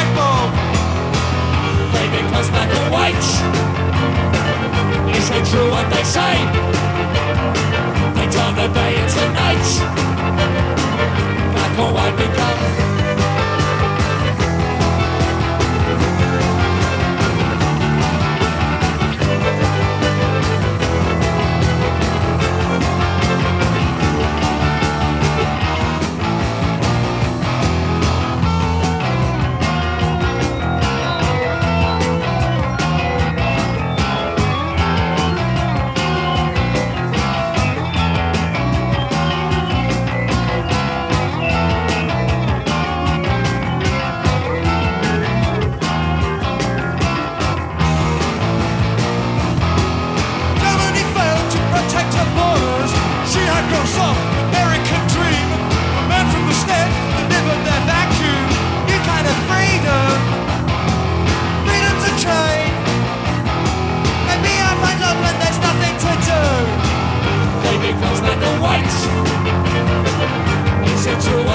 white bulb. They because black and white Is it true what they say. They turn the day into night. Black and white become. situation